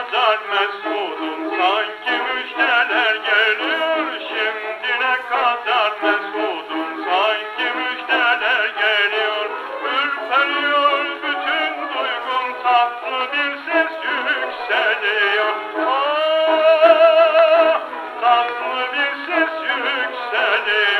kadar mesudum sanki müjdeler geliyor Şimdi ne kadar mesudum sanki müjdeler geliyor. Ürperiyor bütün duygum tatlı bir ses yükseliyor. Ah, tatlı bir ses yükseliyor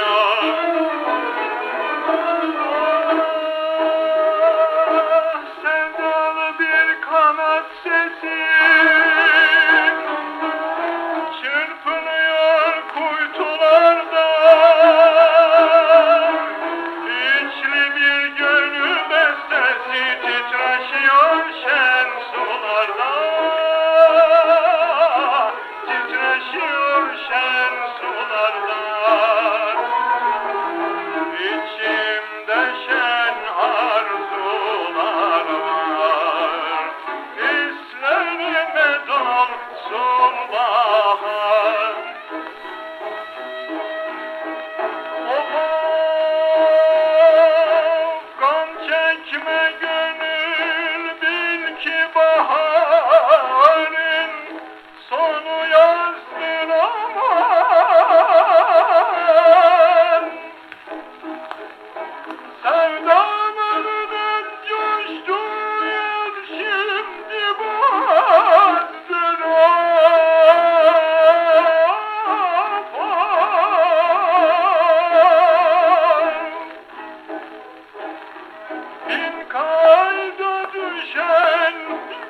düşen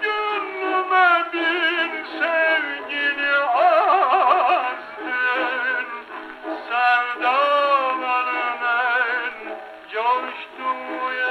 gönlüme bir sevgili azdın Sevdaların en coştuğu